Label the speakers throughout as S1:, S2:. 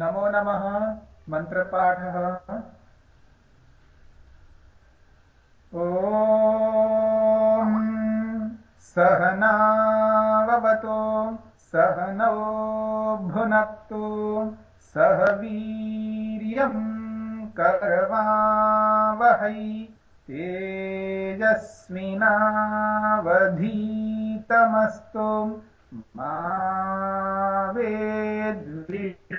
S1: नमो नमः मन्त्रपाठः ॐ सहनावतु सहनौ भुनक्तु सह वीर्यम् करवावहै तेजस्विनावधीतमस्तु। मा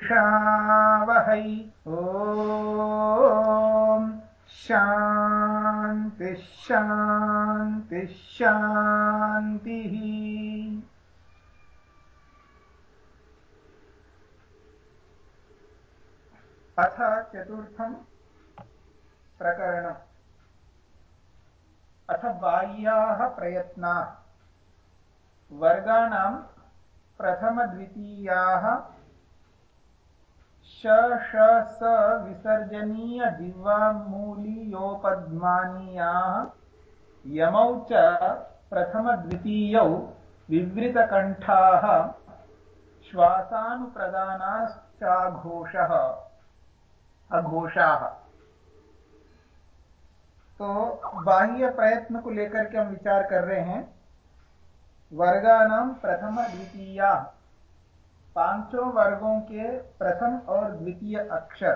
S1: वेद्विषावहै ॐ शान्तिः शान्तिः शान्तिः। अथ चतुर्थम् प्रकरणम्। अथ बाह्याः प्रयत्नाः। वर्गाणां प्रथमद्वितीयाः श ष स विसर्जनीयजिह्वामूलीयोपद्मानीयाः यमौ च प्रथमद्वितीयौ विवृतकण्ठाः श्वासानुप्रदानाश्चाघोषः अघोषाः। तो बाह्य प्रयत्न को लेकर के हम विचार कर रहे हैं। वर्गानाम प्रथम द्वितीय पाँचों वर्गों के प्रथम और द्वितीय अक्षर।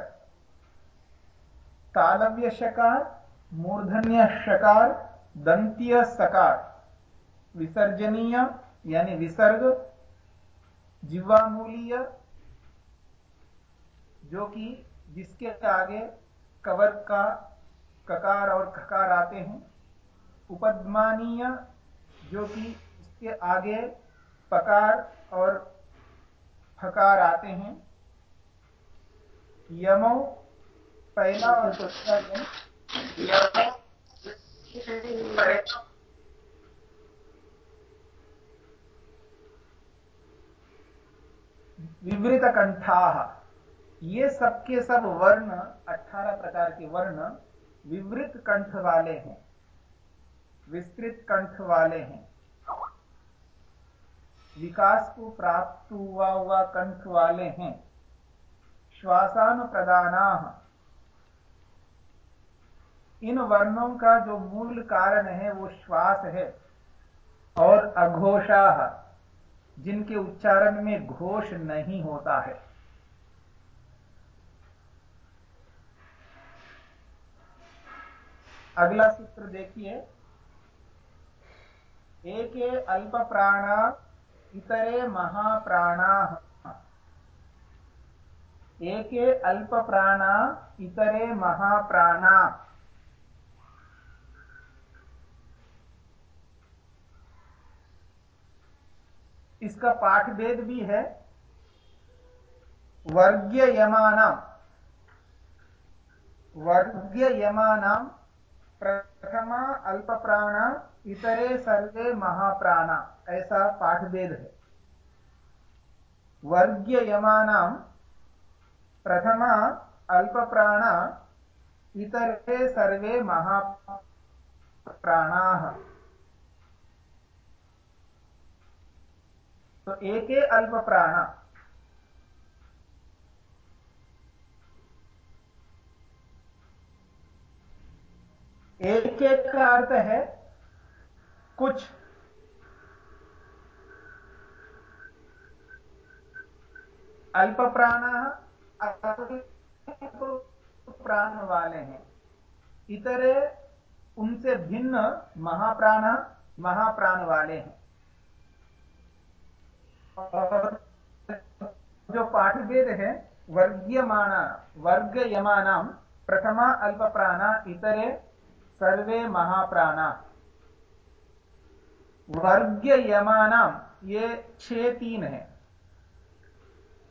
S1: तालव्य शकार, मूर्धन्य शकार, दंतीय सकार। विसर्जनीय, यानी विसर्ग। जीवामूलीय, जो कि जिसके आगे कवर का ककार और खकार आते हैं। उपद्मानीय, जो कि इसके आगे पकार और फकार आते हैं। यमो पहला और दूसरा यम विवृत कंठा ये सबके सब वर्ण 18 प्रकार के वर्ण विवृत कंठ वाले हैं। विस्तृत कंठ वाले हैं। विकास को प्राप्त हुआ हुआ कंठ वाले हैं। श्वासानुप्रदाना। इन वर्णों का जो मूल कारण है, वो श्वास है और अघोषा, जिनके उच्चारण में घोष नहीं होता है। अगला सूत्र देखिए। एक अल्प प्राणा इतरे महाप्राणा। एके अल्प प्राणा इतरे महाप्राणा। इसका पाठ भेद भी है। वर्ग्य यमानाम वर्ग्य यमानाम प्रथमा अल्प प्राण इतरे सर्वे महाप्राण, ऐसा पाठ भेद है। वर्ग्य यमानाम प्रथमा अल्प प्राण इतरे सर्वे महाप्राणा। तो एके अल्प प्राण एक का अर्थ है कुछ। अल्प प्राण प्राण वाले हैं। इतरे उनसे भिन्न महाप्राण महाप्राण वाले हैं। और जो पाठभेद है वर्ग्यमाना वर्ग यमानाम प्रथमा अल्प प्राण इतरे सर्वे महाप्राणा। वर्ग्य यमानाम, ये छह तीन है।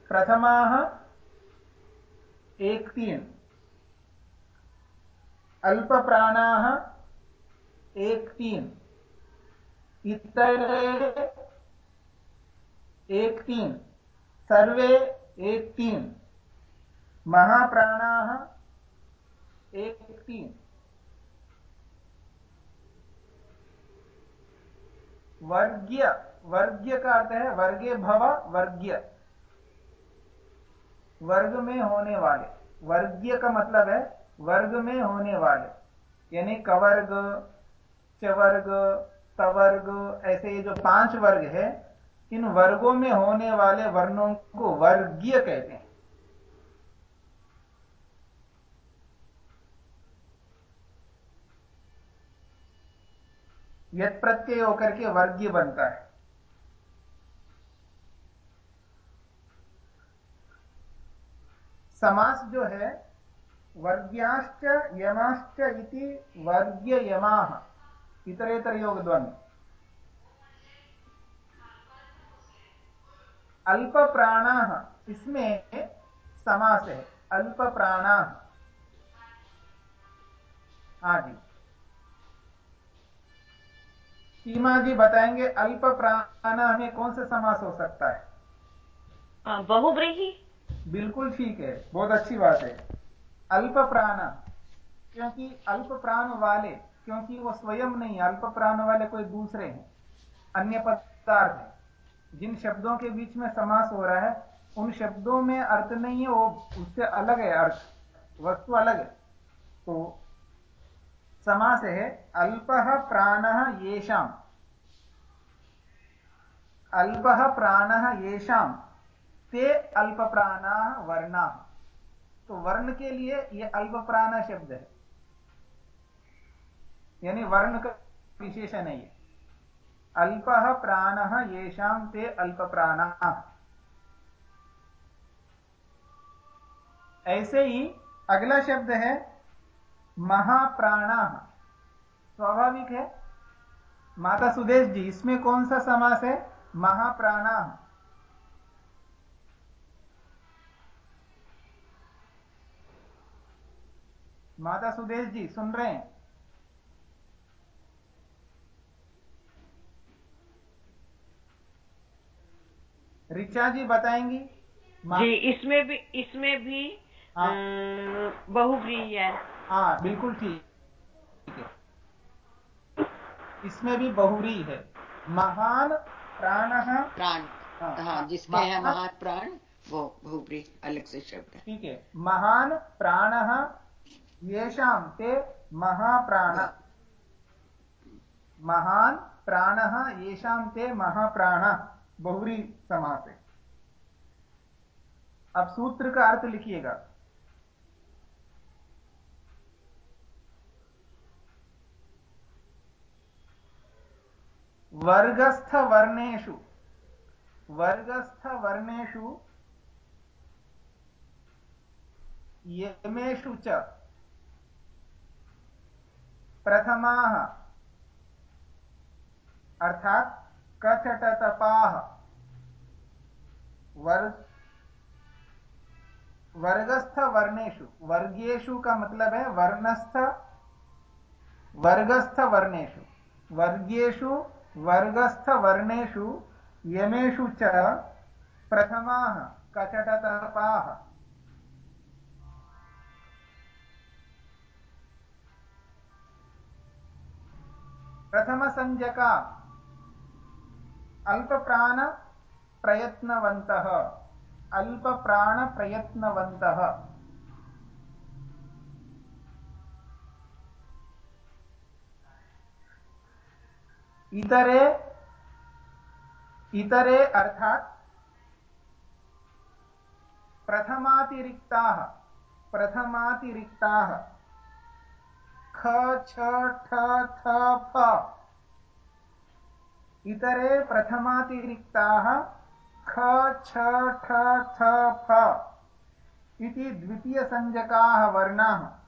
S1: प्रथमा एक तीन। अल्प प्राणा एक तीन। इतरे एक तीन। सर्वे एक तीन। महाप्राणा एक तीन। वर्ग्य वर्ग्य का अर्थ है वर्गे भव, वर्ग्य। वर्ग में होने वाले, वर्गीय का मतलब है वर्ग में होने वाले। यानी कवर्ग, चवर्ग, तवर्ग, ऐसे ये जो पाँच वर्ग है, इन वर्गों में होने वाले वर्णों को वर्गीय कहते हैं। यद प्रत्यय होकर के वर्गीय बनता है। समास जो है, वर्ग्याश्च यमाश्च इति वर्ग्य यमाह इतरेतर योग द्वंद अल्प प्राण इसमें समास है। अल्प प्राण हाँ जी। सीमा जी बताएँगे अल्प प्राण में कौन सा समास हो सकता है?
S2: बहुब्रीही?
S1: बिल्कुल ठीक है बहुत अच्छी बात है। अल्प प्राण क्योंकि अल्प प्राण वाले क्योंकि वो स्वयं नहीं अल्प प्राण वाले कोई दूसरे हैं अन्य पदार्थ है। जिन शब्दों के बीच में समास हो रहा है उन शब्दों में अर्थ नहीं है वो उससे अलग है अर्थ वस्तु अलग है। तो समास अल्प प्राण येषाम। अल्प प्राण येषाम। ते अल्प प्राणा वर्णा। तो वर्ण के लिए यह अल्प प्राण शब्द है। यानी वर्ण का विशेषण है ये। अल्प प्राण येषाम ते अल्प प्राण ऐसे ही अगला शब्द है महाप्राण। स्वाभाविक है। माता सुदेश जी इसमें कौन सा समास है? महाप्राण। माता सुदेश जी सुन रहे हैं? रिचा जी बताएँगी?
S2: जी इसमें भी इसमें भी हाँ। बहुव्रीही है।
S1: हाँ बिल्कुल ठीक है। इसमें भी बहुरी है। महान प्राण
S3: प्राण हाँ, हाँ जिसके है महान प्राण वो बहुब्री अलग से शब्द है।
S1: ठीक है। महान प्राण येषाम ते महाप्राण। महान प्राण येषाम ते महाप्राण। बहुरी समास है। अब सूत्र का अर्थ लिखिएगा। वर्गस्थ वर्णेषु वर्गस्थ वर्णेषु यमेषु च प्रथमाः, अर्थात कचटतपाः वर्ग वर्गस्थ वर्गेशु का मतलब है वर्णस्थ वर्गस्थ वर्णेशु वर्गेशु वर्गस्थ वर्णेषु यमेषु च प्रथमाः कचटतपाः प्रथमसंज्ञका अल्पप्राण प्रयत्नवन्तः अल्पप्राणप्रयत्नवन्तः। इतरे इतरे अर्थात प्रथमातिरिक्ताः प्रथमातिरिक्ताः। ख, छ, ठ थ फ। इतरे प्रथमातिरिक्ताः, ख, छ, ठ थ फ। इति द्वितीयसंज्ञकाः वर्णाः।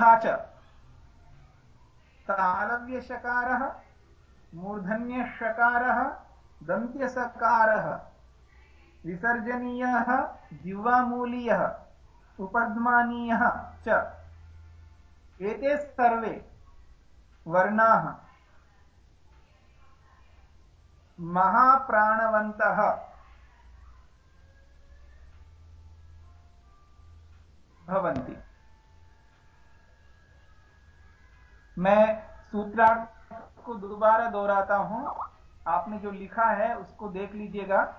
S1: च। तालव्यषकारः मूर्धन्यषकारः दन्त्यसकारः विसर्जनीयः जिह्वामूलीयः उपद्मानीयः च। एते सर्वे वर्णाः महाप्राणवन्तः। भवन्ति। मैं सूत्रार्थ को दोबारा दोहराता हूँ। आपने जो लिखा है, उसको देख लीजिएगा।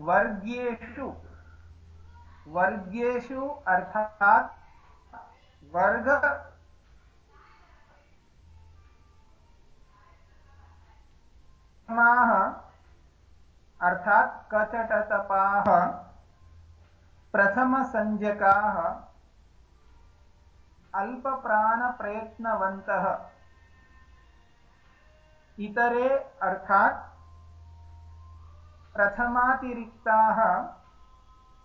S1: वर्गेशु। वर्गेशु अर्थात वर्ग। अर्थात कचटतपाः प्रथमसंज्ञकाः अल्पप्राणप्रयत्नवन्तः। इतरे अर्थात् प्रथमातिरिक्ताः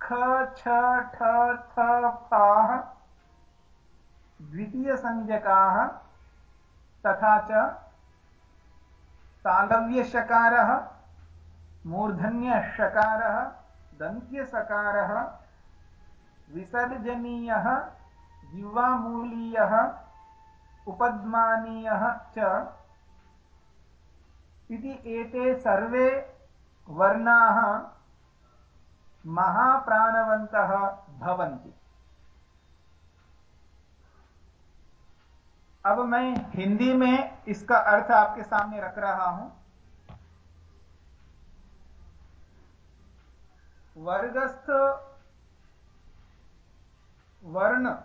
S1: ख, छ, ठ, थ, फाः, द्वितीयसंज्ञकाः तथा च तालव्यशकारः मूर्धन्यषकारः, दन्त्यसकारः, विसर्जनीयः जिह्वामूलीयः, उपद्मानीयः च इति एते सर्वे वर्णाः महाप्राणवन्तः भवन्ति। अब मैं हिंदी में इसका अर्थ आपके सामने रख रहा हूँ। वर्गस्थ वर्ण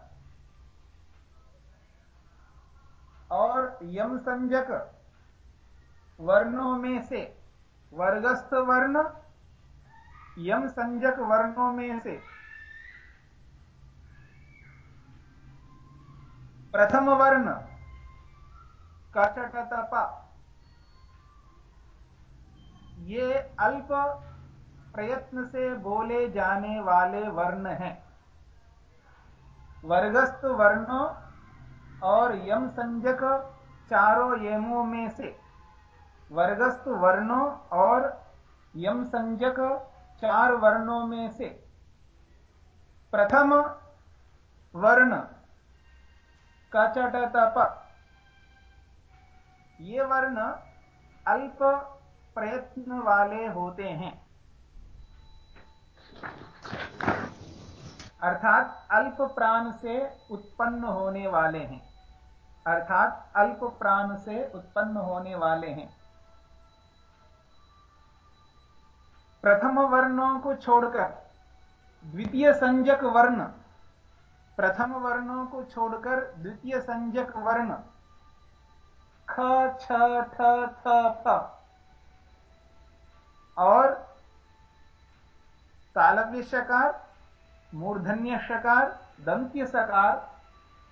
S1: और यम संजक। वर्णों में से वर्गस्थ वर्ण, यम संजक वर्णों में से। प्रथम वर्ण कचटतप ये अल्प प्रयत्न से बोले जाने वाले वर्ण हैं। वर्गस्थ वर्णों और यम संजक चारों यमों में से। वर्गस्थ वर्णों और यम संजक चार वर्णों में से। प्रथम वर्ण कचट तप ये वर्ण अल्प प्रयत्न वाले होते हैं। अर्थात अल्प प्राण से उत्पन्न होने वाले हैं। अर्थात अल्प प्राण से उत्पन्न होने वाले हैं। प्रथम वर्णों को छोड़कर, द्वितीय संजक वर्ण, प्रथम वर्णों को छोड़कर द्वितीय संजक वर्ण, ख, छ, ठ, थ और तालव्य शकार, मूर्धन्य शकार, दंत्य सकार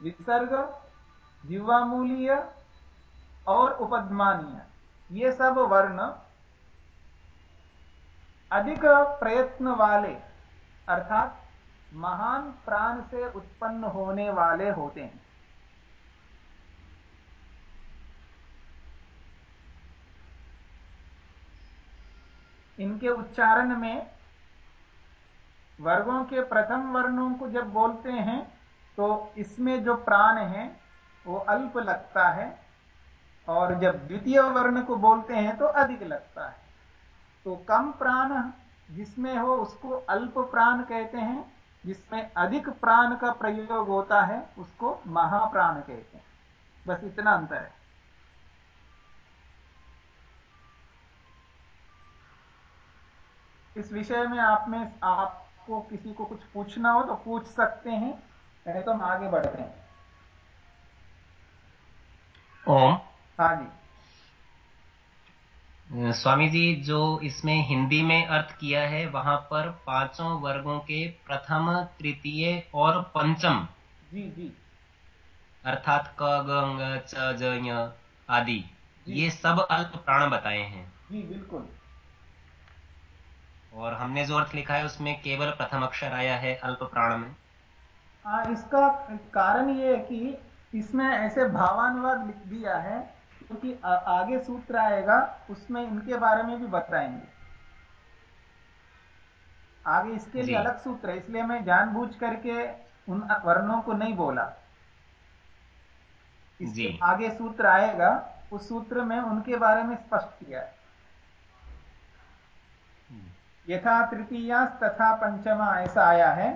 S1: विसर्ग जीवामूलीय और उपद्मानीय। ये सब वर्ण अधिक प्रयत्न वाले, अर्थात महान प्राण से उत्पन्न होने वाले होते हैं। इनके उच्चारण में वर्गों के प्रथम वर्णों को जब बोलते हैं तो इसमें जो प्राण है वो अल्प लगता है और जब द्वितीय वर्ण को बोलते हैं तो अधिक लगता है। तो कम प्राण जिसमें हो उसको अल्प प्राण कहते हैं, जिसमें अधिक प्राण का प्रयोग होता है उसको महाप्राण कहते हैं। बस इतना अंतर है। इस विषय में आप में आपको किसी को कुछ पूछना हो तो पूछ सकते हैं, नहीं तो हम आगे बढ़ते हैं।
S4: ओम
S1: हाँ जी।
S4: स्वामी जी जो इसमें हिंदी में अर्थ किया है वहाँ पर पाँचों वर्गों के प्रथम तृतीय और पंचम।
S1: जी जी।
S4: अर्थात क ग च ज आदि। ये सब अल्प प्राण बताए हैं।
S1: जी बिल्कुल।
S4: और हमने जो अर्थ लिखा है उसमें केवल प्रथम अक्षर आया है अल्प प्राण में।
S1: आ, इसका कारण ये है कि इसमें ऐसे भावानुवाद लिख दिया है क्योंकि आगे सूत्र आएगा उसमें इनके बारे में भी बताएँगे। आगे इसके लिए अलग सूत्र है इसलिए मैं जानबूझ करके उन वर्णों को नहीं बोला। इसके आगे सूत्र आएगा उस सूत्र में उनके बारे में स्पष्ट किया है। यथा तृतीया तथा पंचमा ऐसा आया है।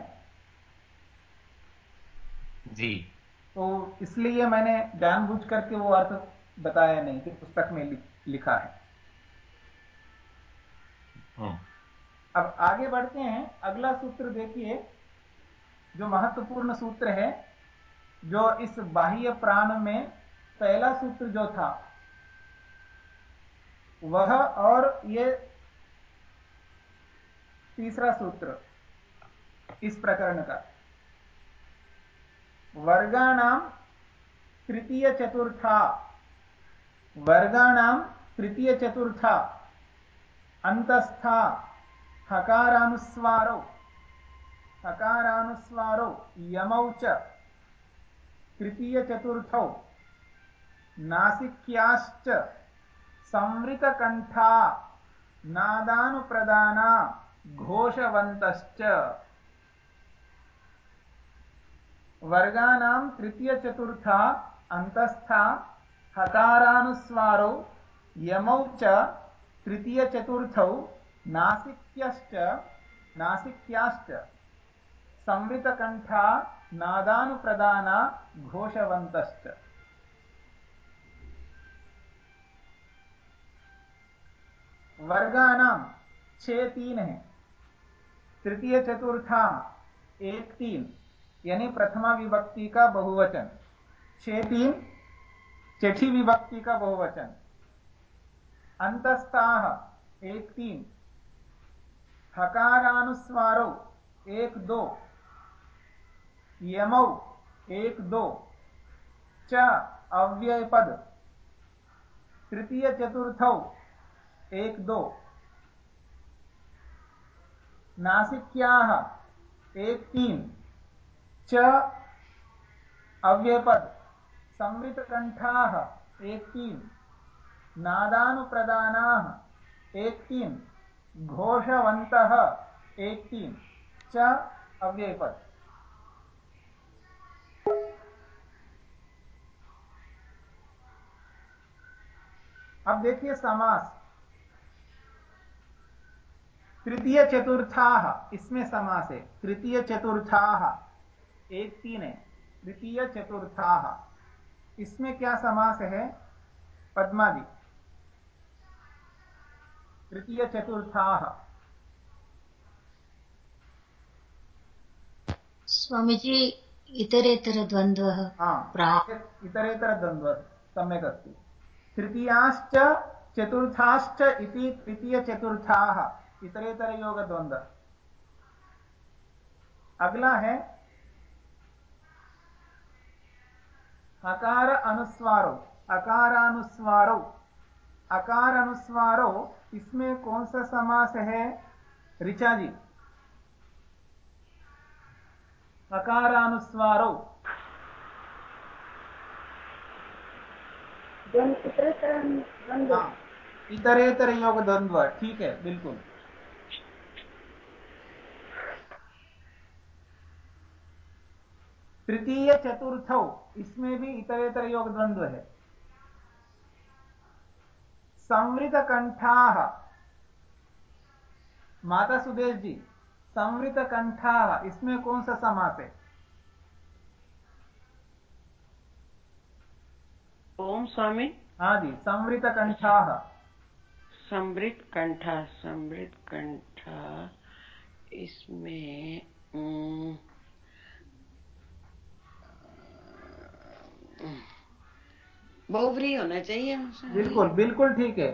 S4: जी।
S1: तो इसलिए मैंने जानबूझ करके वो अर्थ बताया नहीं कि पुस्तक में लिखा है। हाँ। अब आगे बढ़ते हैं। अगला सूत्र देखिए जो महत्वपूर्ण सूत्र है जो इस बाह्य प्राण में पहला सूत्र जो था वह और ये तीसरा सूत्र इस प्रकरण का। वर्गाणाम तृतीय चतुर्था वर्गाणाम तृतीय चतुर्था अंतस्था हकारानुस्वारो। हकारानुस्वारो, यमौ च। तृतीय चतुर्थौ नासिक्याश्च। संवृतकण्ठा, नादानुप्रदाना, घोषवन्तश्च। वर्गाणां तृतीयचतुर्था, अन्तस्था, हकारानुस्वारौ, यमौ च, तृतीयचतुर्थौ, नासिक्यश्च, नासिक्याश्च। संवृतकण्ठा, नादानुप्रदाना, घोषवन्तश्च। वर्गानाम छह तीन है। तृतीय चतुर्था एक तीन। यानी प्रथमा विभक्ति का बहुवचन। छह तीन छठी विभक्ति का बहुवचन। अंतस्ताह, एक तीन। हकारानुस्वारो, एक दो। यमौ, एक दो। च अव्यय पद तृतीय चतुर्थौ, एक दो। नासिक्याः, एक तीन। च अव्यपद, संवृतकण्ठाः एक नादानुप्रदानाः एक तीन घोषवन्तः एक तीन च अव्ययपद अब देखिए समास। तृतीय चतुर्था इसमें समास है। तृतीय चतुर्था एक तीन है। तृतीय चतुर्था। इसमें क्या समास है? पद्मा जी तृतीय चतुर्था।
S5: स्वामी जी इतरेतर द्वंद्व
S1: हाँ। इतरेतर द्वंद्व सम्यक् अस्ति। तृतीयाश्च चतुर्थाश्च इति तृतीयचतुर्थाः इतरेतर योग द्वंद्व अगला है अकार अनुस्वारो अकारानुस्वारो। अकार अनुस्वारो इसमें कौन सा समास है? ऋचा जी। अकारानुस्वारो। हाँ, इतरेतर योग द्वंद्व ठीक है बिल्कुल। तृतीय चतुर्थ इसमें भी इतरेतर योग द्वंद्व है। संवृत कंठा माता सुदेश जी संवृत कंठा इसमें कौन सा समास है?
S2: ओम स्वामी।
S1: हाँ जी संवृत कंठा
S2: समृत कंठा समृत कंठा इसमें बहुव्री होना चाहिए
S1: बिल्कुल बिल्कुल ठीक है।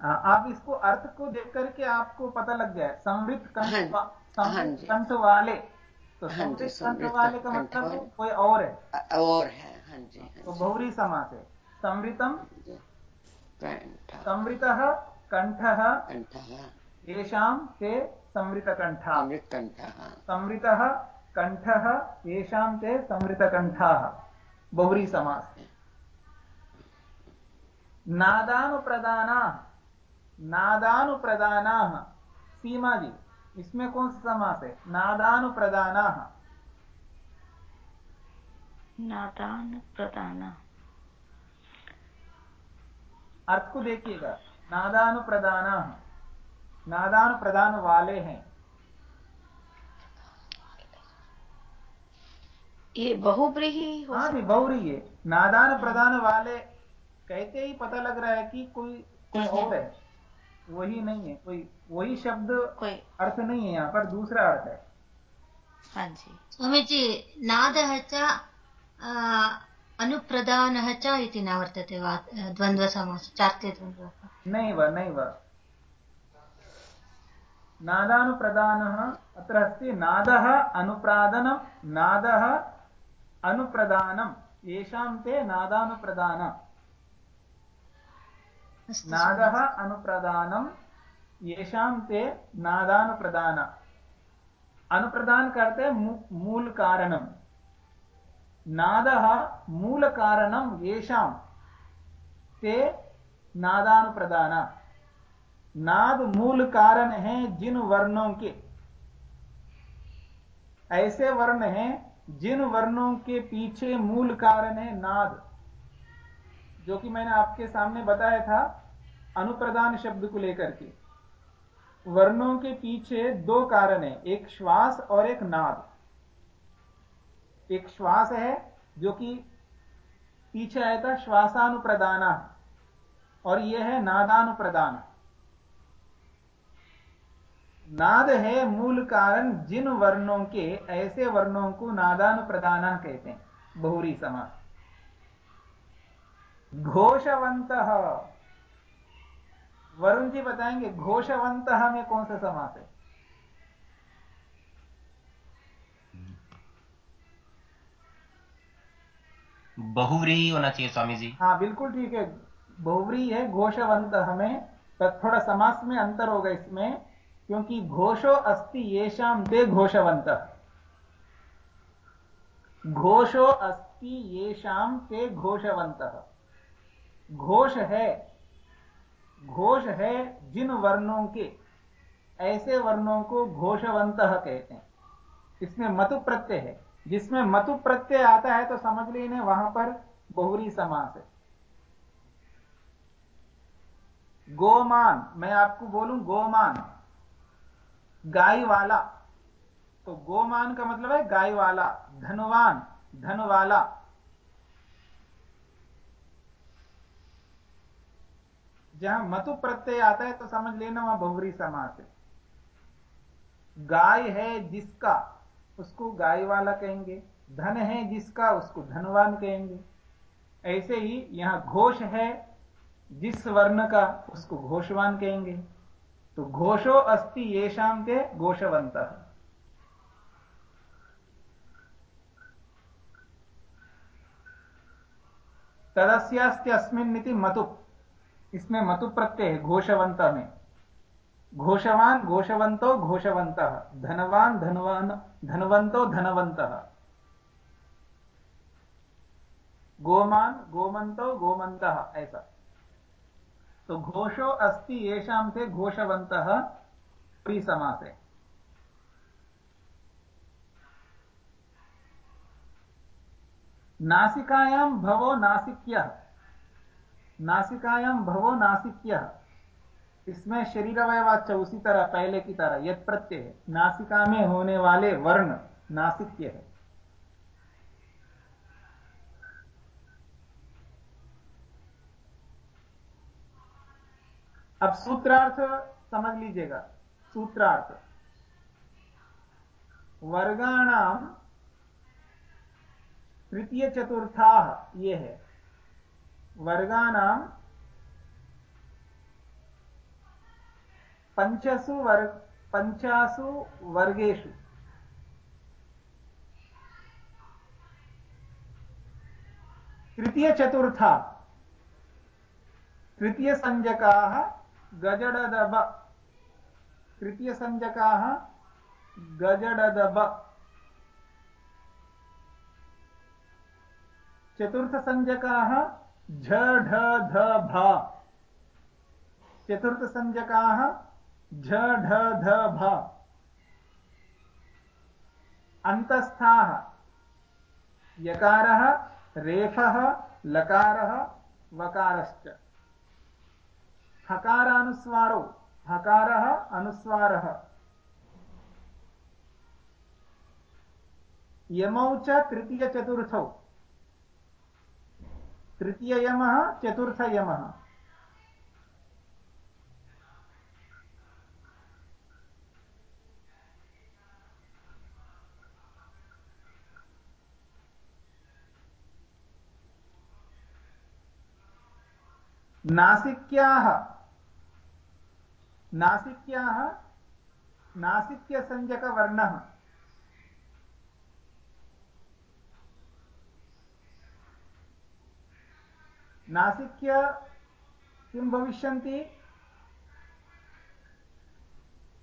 S1: आप इसको अर्थ को देख करके आपको पता लग जाए समृद्ध कंठ हाँ हाँ कंठ वाले। तो हाँ समृद्ध कंठ वाले का मतलब कोई और है।
S3: और है हाँ जी
S1: तो बहुरी समास है। समृतम समृत कंठ। येषां ते संवृतकण्ठा संवृत कंठ येषां ते संवृतकण्ठाः बहुरी समास। नादानुप्रदाना नादानुप्रदाना सीमा जी इसमें कौन सा समास है? नादानुप्रदाना।
S5: नादानुप्रदाना।
S1: अर्थ को देखिएगा। नादानुप्रदाना नादानुप्रदान वाले हैं।
S5: ये बहुब्रीही हो
S1: जी बहुरी है। नादान प्रदान वाले कहते ही पता लग रहा है कि कोई कोई हम्म, और है। वही नहीं है कोई वही शब्द कोई। अर्थ नहीं है यहाँ पर दूसरा अर्थ है।
S5: हाँ जी। स्वामी जी नादः च अनुप्रदानः च इति न वर्तते वा द्वन्द्वसमास चार्ते द्वन्द्वः।
S1: नैव नैव नादानुप्रदानः अत्र अस्ति नादः अनुप्रादनं नादः अनुप्रदानं येषां ते नादानुप्रदान नादः अनुप्रदानं येषां ते नादानुप्रदान। अनुप्रदान करते मूल कारणम नाद मूल कारणम येषां ते नादानुप्रदान। नाद मूल कारण है जिन वर्णों के। ऐसे वर्ण हैं जिन वर्णों के पीछे मूल कारण है नाद, जो कि मैंने आपके सामने बताया था अनुप्रदान शब्द को लेकर के। वर्णों के पीछे दो कारण है, एक श्वास और एक नाद। एक श्वास है, जो कि पीछे आया था श्वासानुप्रदाना और यह है नादानुप्रदान नाद है मूल कारण जिन वर्णों के ऐसे वर्णों को नादानुप्रदाना कहते हैं बहुरी समास। घोषवंत। वरुण जी बताएँगे घोषवंत में कौन सा समास है?
S4: बहुव्री होना चाहिए स्वामी जी।
S1: हाँ बिल्कुल ठीक है। बहुव्री है घोषवंत हमें थोड़ा समास में अंतर होगा इसमें। क्योंकि घोषो अस्ति येषाम ते घोषवंत घोषो अस्ति येषाम ते घोषवंत घोष है। घोष है जिन वर्णों के। ऐसे वर्णों को घोषवंत कहते हैं। इसमें मतु प्रत्यय है। जिसमें मतु प्रत्यय आता है तो समझ लेने वहाँ पर बहुरी समास है। गोमान, मैं आपको बोलूँ गोमान। गाय वाला तो गोमान का मतलब है गाय वाला धनवान धन वाला जहाँ मतु प्रत्यय आता है तो समझ लेना वहाँ बहुरी समास है। गाय है जिसका, उसको गाय वाला कहेंगे। धन है जिसका, उसको धनवान कहेंगे। ऐसे ही यहाँ घोष है, जिस वर्ण का, उसको घोषवान कहेंगे। तो घोषो अस्ति ये शाम के घोषवंत तदस्यास्त्यस्मिन् मतु। इसमें मतु प्रत्यय घोषवंत में। घोषवान घोषवंतो घोषवंत धनवान धनवान धनवंतो धनवंत गोमान गोमंतो गोमंत ऐसा। तो घोषो अस्ति येषाम से घोषवंत प्री समास। नासिकायां भवो नासिक्य। नासिकायां भवो नासिक्य। इसमें शरीर अवयवाच्य उसी तरह पहले की तरह यद प्रत्यय नासिका में होने वाले वर्ण नासिक्य है। अब सूत्रार्थ समझ लीजिएगा। सूत्रार्थ। वर्गाणाम तृतीय चतुर्था ये है। वर्गाणाम पंचसु वर्ग, पंचासु वर्गेषु। तृतीय चतुर्था तृतीय संजकाः गजडदब। तृतीय संजकाः गजडदब। चतुर्थ संजकाः झ ढ ध भ चतुर्थ संजकाः झ ढ ध भ अन्तस्थाः यकारः, रेफः, लकारः, वकारश्च। हकारानुस्वारो। हकारः अनुस्वारः। यमौ च तृतीयचतुर्थौ। तृतीययमः चतुर्थयमः। नासिक्याः नासिक्याः नासिक्यसंज्ञकवर्णः। नासिक्य किं भविष्यन्ति?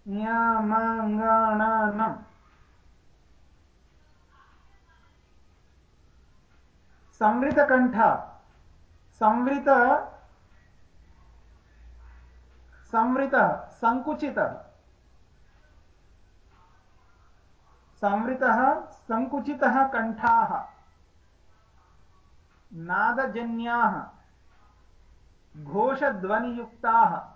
S1: न्यामाङ्गाणानम् संवृतकण्ठ। संवृत संवृतः सङ्कुचितः संवृतः सङ्कुचितः कण्ठाः। नादजन्याः। घोषध्वनियुक्ताः।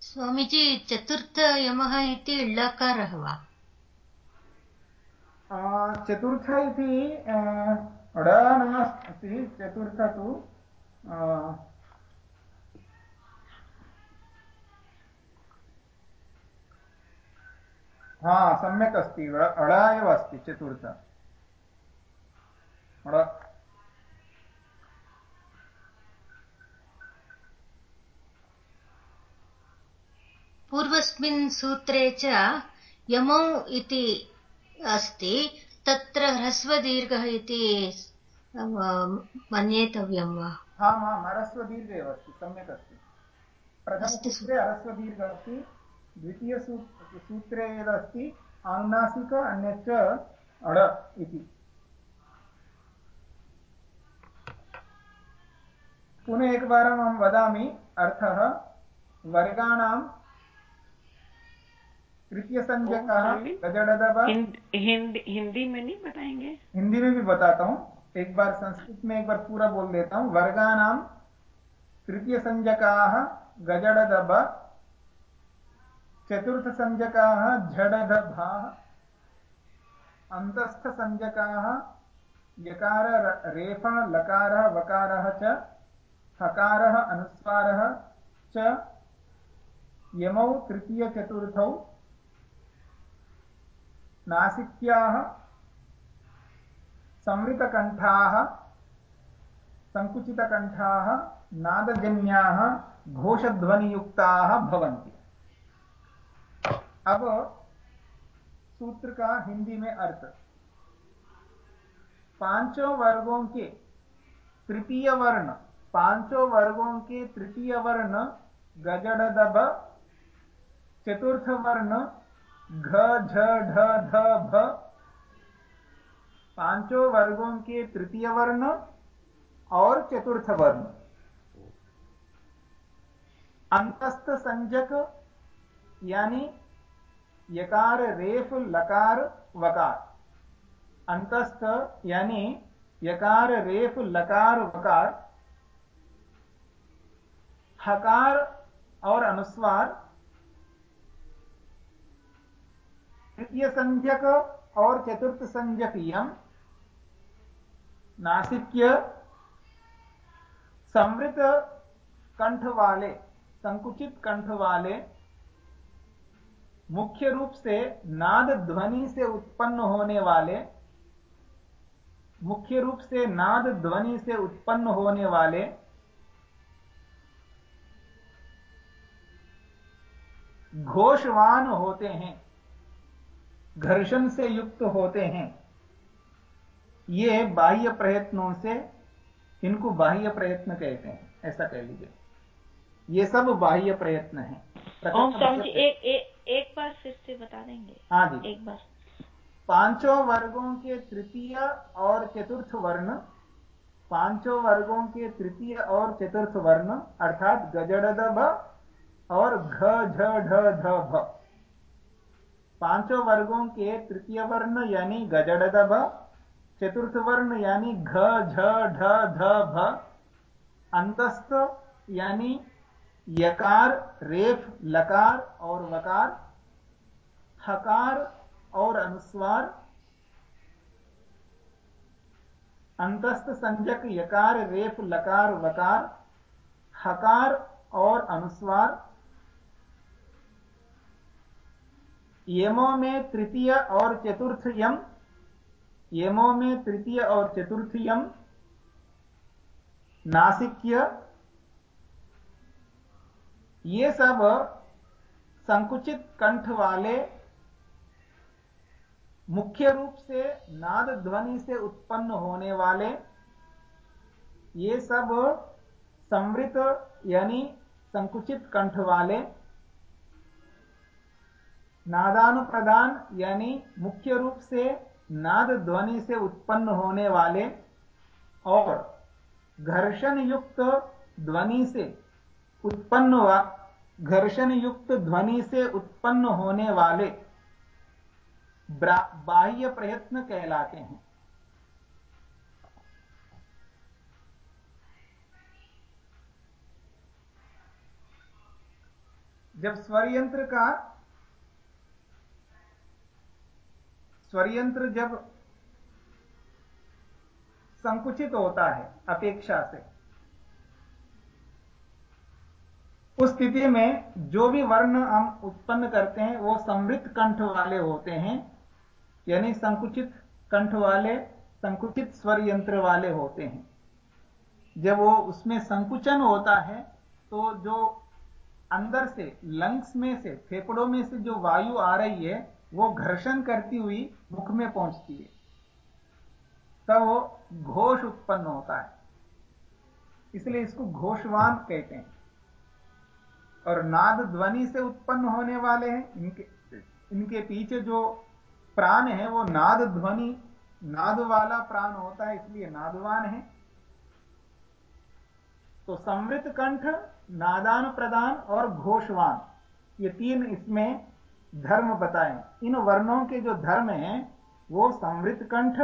S5: स्वामीजी चतुर्थयमः इति ळकारः वा?
S1: चतुर्थ इति ड नास्ति चतुर्थ तु हा, सम्यक् अस्ति अड एव अस्ति, चतुर्थ।
S5: पूर्वस्मिन् सूत्रे च यमौ इति अस्ति, तत्र ह्रस्वदीर्घः इति मन्येतव्यं वा?
S1: आम् आम् ह्रस्वदीर्घ एव अस्ति, सम्यक् अस्ति। प्रथमसूत्रे ह्रस्वदीर्घ अस्ति द्वितीयसू सूत्रे यदस्ति, आनुनासिक अन्यच्च अड इति। पुनः एकवारम् अहं वदामि, अर्थः, वर्गाणां तृतीय संज्ञा
S2: हिंदी में नहीं बताएँगे
S1: हिंदी में भी बताता हूँ एक बार संस्कृत में एक बार पूरा बोल देता हूँ वर्गानाम तृतीय संज्ञका गजड़दब चतुर्थ संज्ञका झड़दभा अंतस्थ संज्ञका यकार रेफ लकार वकार च हकार अनुस्वार च यमौ तृतीय चतुर्थौ नासिक्याः, संवृतकण्ठाः सङ्कुचितकण्ठाः नादजन्याः, घोषध्वनियुक्ताः भवन्ति। अब सूत्र का हिंदी में अर्थ। पाँचों वर्गों के तृतीय वर्ण, पाँचों वर्गों के तृतीय वर्ण, गजड़दब, चतुर्थ वर्ण घ झ ढ ध भ। पाँचों वर्गों के तृतीय वर्ण और चतुर्थ वर्ण। अंतस्थ संजक, यानी यकार, रेफ, लकार, वकार। अंतस्थ, यानी यकार, रेफ, लकार, वकार। हकार और अनुस्वार तृतीय संज्ञक और चतुर्थ संज्ञक यम नासिक्य समृत कंठ वाले संकुचित कंठ वाले मुख्य रूप से नाद ध्वनि से उत्पन्न होने वाले, मुख्य रूप से नाद ध्वनि से उत्पन्न होने वाले, घोषवान होते हैं। घर्षण से युक्त होते हैं। ये बाह्य प्रयत्नों से इनको बाह्य प्रयत्न कहते हैं ऐसा कह लीजिए। ये सब बाह्य प्रयत्न है।
S2: एक, एक, एक बार फिर से बता देंगे।
S1: हाँ जी।
S2: एक बार।
S1: पाँचों वर्गों के तृतीय और चतुर्थ वर्ण पाँचों वर्गों के तृतीय और चतुर्थ वर्ण अर्थात गजड़ और घ झ ढ भ। पाँचों वर्गों के तृतीय वर्ण यानी गजड़दभ चतुर्थ वर्ण यानी घ, झ, ढ, ध, भ, अंतस्थ यानी यकार, रेफ, लकार और वकार हकार और अनुस्वार, अंतस्थ संजक यकार, रेफ, लकार, वकार, हकार और अनुस्वार यमों में तृतीय और चतुर्थ यम। यमों में तृतीय और चतुर्थ यम। नासिक्य। ये सब संकुचित कंठ वाले मुख्य रूप से नाद ध्वनि से उत्पन्न होने वाले ये सब संवृत यानी संकुचित कंठ वाले नादानुप्रदान यानी मुख्य रूप से नाद ध्वनि से उत्पन्न होने वाले और घर्षण युक्त ध्वनि से उत्पन्न घर्षण युक्त ध्वनि से उत्पन्न होने वाले बाह्य प्रयत्न कहलाते हैं। जब स्वर यंत्र का स्वर यंत्र जब संकुचित होता है अपेक्षा से, उस स्थिति में जो भी वर्ण हम उत्पन्न करते हैं, वो समृद्ध कंठ वाले होते हैं, यानी संकुचित कंठ वाले, संकुचित स्वर यंत्र वाले होते हैं। जब वो उसमें संकुचन होता है तो जो अंदर से, लंग्स में से, फेफड़ों में से जो वायु आ रही है, वो घर्षण करती हुई मुख में पहुँचती है। तब वो घोष उत्पन्न होता है। इसलिए इसको घोषवान कहते हैं। और नाद ध्वनि से उत्पन्न होने वाले हैं। इनके इनके पीछे जो प्राण है, वो नाद ध्वनि नाद वाला प्राण होता है, इसलिए नादवान है। तो समृत कंठ, नादान प्रदान और घोषवान। ये तीन इसमें धर्म बताए। इन वर्णों के जो धर्म हैं, वो समृत कंठ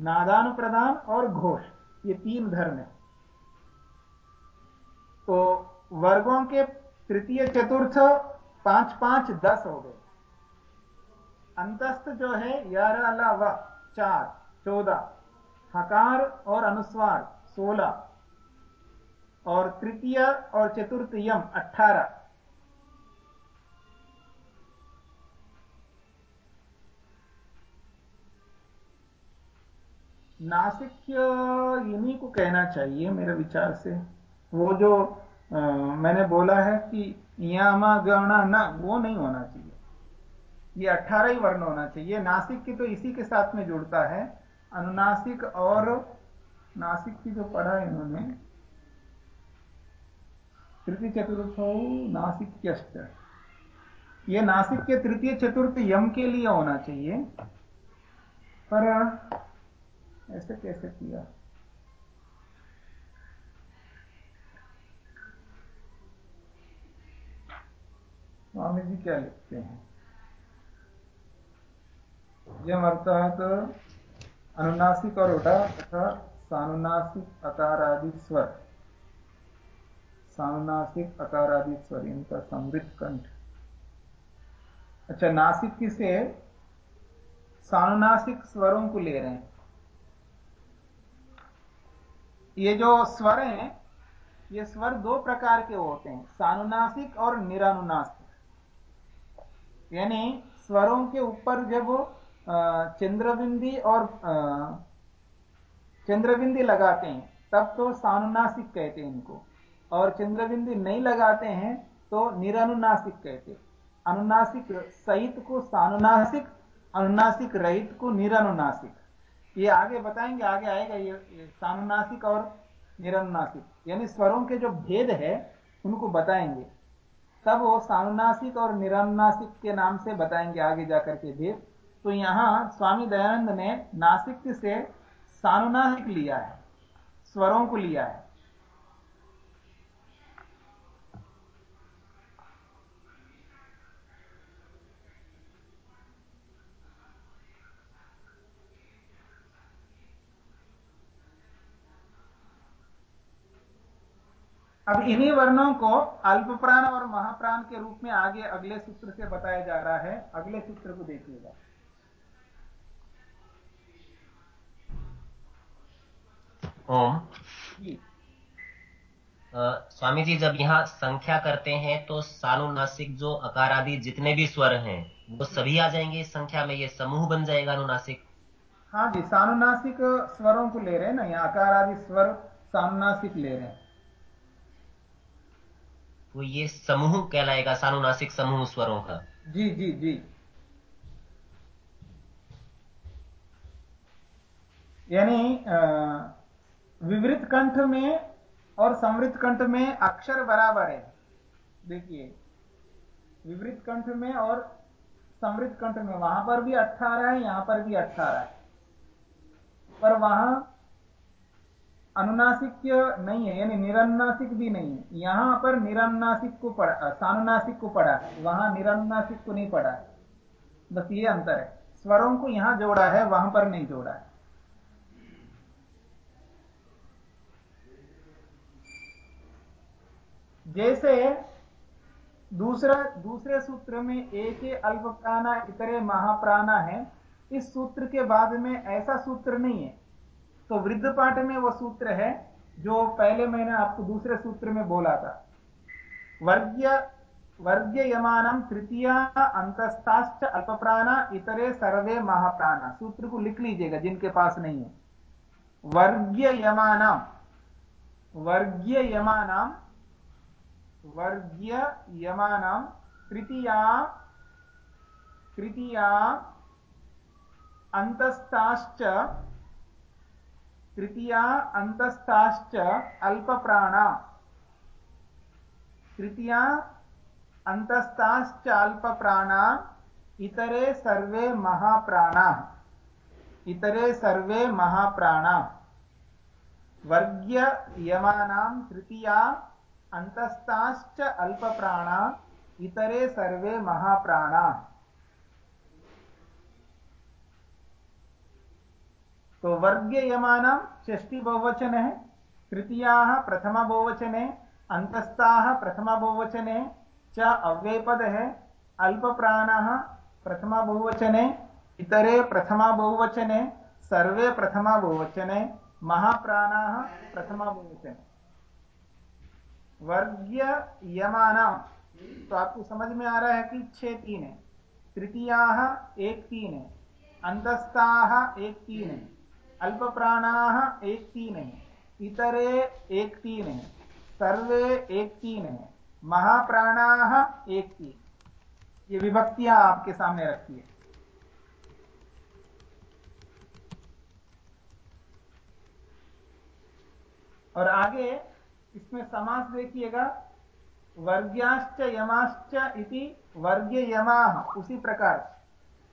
S1: नादान प्रदान और घोष, ये तीन धर्म है। तो वर्गों के तृतीय चतुर्थ पाँच पाँच दस हो गए। अंतस्थ जो है, ग्यारह व चार, चौदह, हकार और अनुस्वार, सोलह। और तृतीय और चतुर्थ यम, अठारह। नासिक इन्हीं को कहना चाहिए मेरे विचार से। वो जो आ, मैंने बोला है कि यामा गणा न वो नहीं होना चाहिए। ये अट्ठारह ही वर्ण होना चाहिए। नासिक की तो इसी के साथ में जुड़ता है। अनुनासिक और नासिक की जो पढ़ा है इन्होंने तृतीय चतुर्थ नासिक ये नासिक के तृतीय चतुर्थ यम के लिए होना चाहिए। पर ऐसे कैसे किया? स्वामी जी क्या लिखते हैं? यम अर्थात अनुनासिक और उठा तथा सानुनासिक अकारादि स्वर। सानुनासिक अकारादि स्वर, इनका समृद्ध कंठ। अच्छा नासिक किसे? सानुनासिक स्वरों को ले रहे हैं। ये जो स्वर हैं, ये स्वर दो प्रकार के होते हैं, सानुनासिक और निरानुनासिक। यानी स्वरों के ऊपर जब चंद्रबिंदी और चंद्रबिंदी लगाते हैं, तब तो सानुनासिक कहते हैं इनको। और चंद्रबिंदी नहीं लगाते हैं तो निरानुनासिक कहते अनुनासिक सहित को सानुनासिक, अनुनासिक रहित को निरानुनासिक। ये आगे बताएँगे आगे आएगा ये, ये सानुनासिक और निरानुनासिक। यानी स्वरों के जो भेद है उनको बताएँगे। तब वो सानुनासिक और निरानुनासिक के नाम से बताएँगे आगे जाकर के भेद। तो यहाँ स्वामी दयानंद ने नासिक से सानुनासिक लिया है स्वरों को लिया है। अब इन्हीं वर्णों को अल्प प्राण और महाप्राण के रूप में आगे अगले सूत्र से बताया जा रहा है। अगले सूत्र को देखिएगा।
S4: ओम। स्वामी जी जब यहाँ संख्या करते हैं तो सानुनासिक जो अकार आदि जितने भी स्वर हैं वो सभी आ जाएँगे इस संख्या में ये समूह बन जाएगा अनुनासिक
S1: हाँ जी सानुनासिक स्वरों को ले रहे हैं ना यहाँ अकार आदि स्वर सानुनासिक ले रहे हैं।
S4: तो ये समूह कहलाएगा, सानुनासिक समूह स्वरों का।
S1: जी जी जी। यानी विवृत कंठ में और समृद्ध कंठ में अक्षर बराबर है। देखिए, विवृत कंठ में और समृद्ध कंठ में, वहाँ पर भी अट्ठारह है, यहाँ पर भी अट्ठारह है। पर वहाँ अनुनासिक नहीं है, यानी निरनुनासिक भी नहीं है। यहाँ पर निरनुनासिक को पढ़ा सानुनासिक को पढ़ा, वहाँ निरनुनासिक को नहीं पढ़ा। बस ये अंतर है। स्वरों को यहाँ जोड़ा है, वहाँ पर नहीं जोड़ा है। जैसे दूसरा, दूसरे सूत्र में एक अल्प प्राणा इतरे महाप्राणा है, इस सूत्र के बाद में ऐसा सूत्र नहीं है। तो वृद्ध पाठ में वो सूत्र है जो पहले मैंने आपको दूसरे सूत्र में बोला था। वर्ग्य वर्ग्य यमानम तृतीय अंतस्थाश्च अल्पप्राणा इतरे सर्वे महाप्राणा। सूत्र को लिख लीजिएगा, जिनके पास नहीं है। वर्ग्य यमानाम वर्ग्य यमानाम वर्ग्य यमानाम तृतीया तृतीया अंतस्थाश्च तृतीया अंतस्थाश्च अल्पप्राणा। तृतीया अंतस्थाश्च अल्पप्राणा इतरे सर्वे महाप्राणा। इतरे सर्वे महाप्राणा। वर्ग्य यमानां तृतीया अंतस्थाश्च अल्पप्राणा, इतरे सर्वे महाप्राणा। तो वर्ग्य यमान षष्टि बहुवचन है तृतीया प्रथम बहुवचने अंतस्ता प्रथम बहुवचने, च अव्ययपद है प्रथम बहुवचने, इतरे प्रथम बहुवचने, सर्वे प्रथम बहुवचने, महाप्राण प्रथम बहुवचने। वर्ग्य यमान तो आपको समझ में आ रहा है कि छह तीन है। तृतीया एक तीन है अंतस्ता एक तीन है। अल्प प्राणाः एक तीन है। इतरे एक तीन है। सर्वे एक तीन है। महाप्राणाः एक तीन ये विभक्तियाँ आपके सामने रखी है। और आगे इसमें समास देखिएगा। वर्ग्याश्च यमाश्च इति वर्ग्य यमाह उसी प्रकार।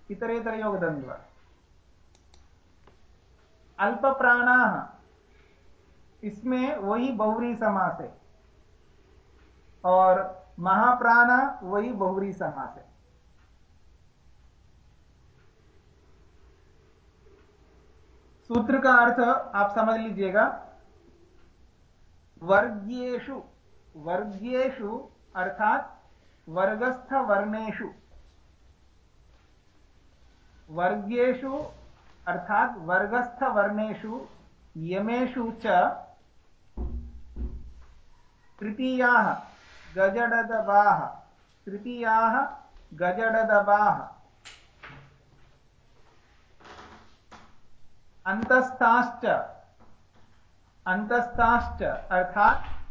S1: इतरेतर योग द्वंद्व अल्प प्राणा इसमें वही बहुरी समास है। और महाप्राण वही बहुरी समास है। सूत्र का अर्थ आप समझ लीजिएगा। वर्गेशु वर्गेशु अर्थात वर्गस्थ वर्णेशु वर्गेशु अर्थात वर्गस्थ वर्णेशु यमेषु च तृतीयाः गजडदबाः तृतीयाः गजडदबाः। अन्तस्ताश्च अन्तस्ताश्च अर्थात्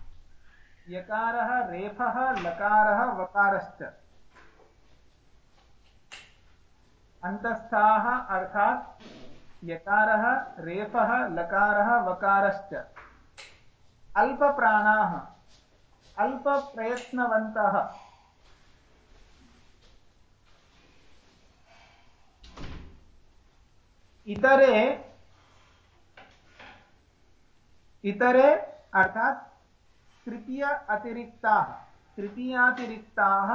S1: यकारः, रेफः, लकारः, वकारश्च। अन्तस्थाः अर्थात् यकारः रेफः लकारः वकारश्च। अल्पप्राणाः अल्पप्रयत्नवन्तः। इतरे इतरे अर्थात तृतीय अतिरिक्ताः तृतीयातिरिक्ताः